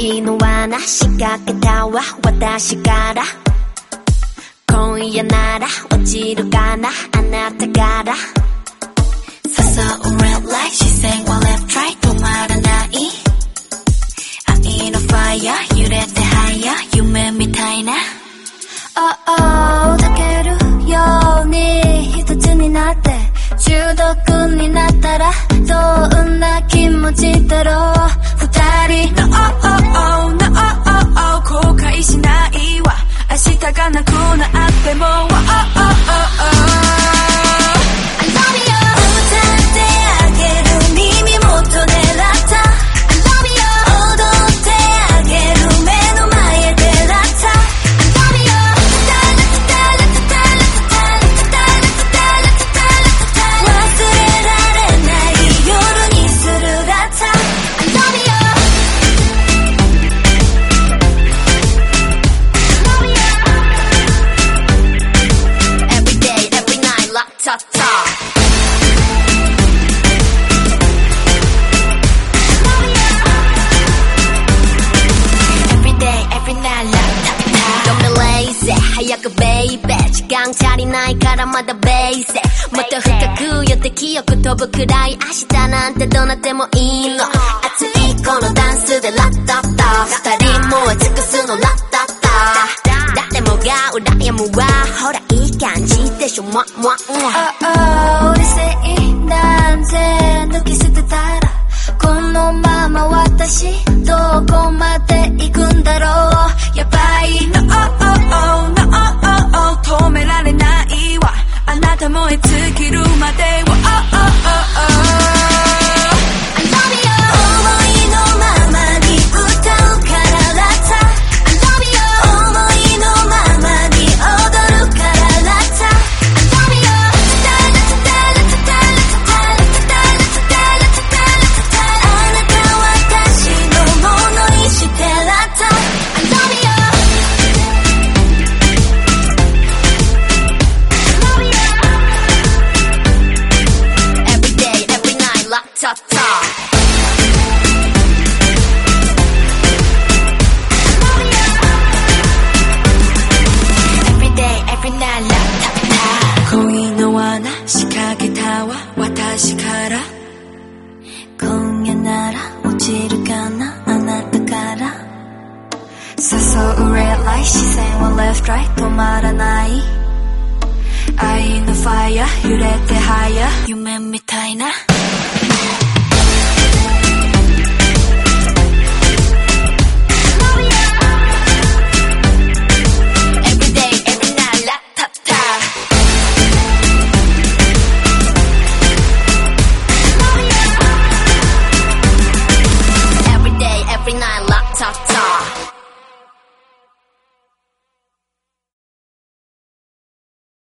いの罠仕掛けたわ。私から。今夜なら落ちるかな。あなたから。誘う red light 視線は left right 止まらない。愛のファイヤー。揺れてはや夢みたいな。Oh oh なくなっても Oh oh oh oh Night love Don't be lazy. 早くベイベー時間足りないからまだベーもっと深く寄って記憶飛ぶくらい明日なんてどなってもいいの熱いこのダンスでラッタッタ二人も尽くすのラッタッタ誰もが羨むわ you. Mwah, mwah, mwah. Uh oh, this night ラッタッタ Every day every night love 恋の罠仕掛けたわ私から今夜なら落ちるかなあなたから誘う red light 視線は left right 止まらない。愛のファイヤー揺れて higher 夢みたいな。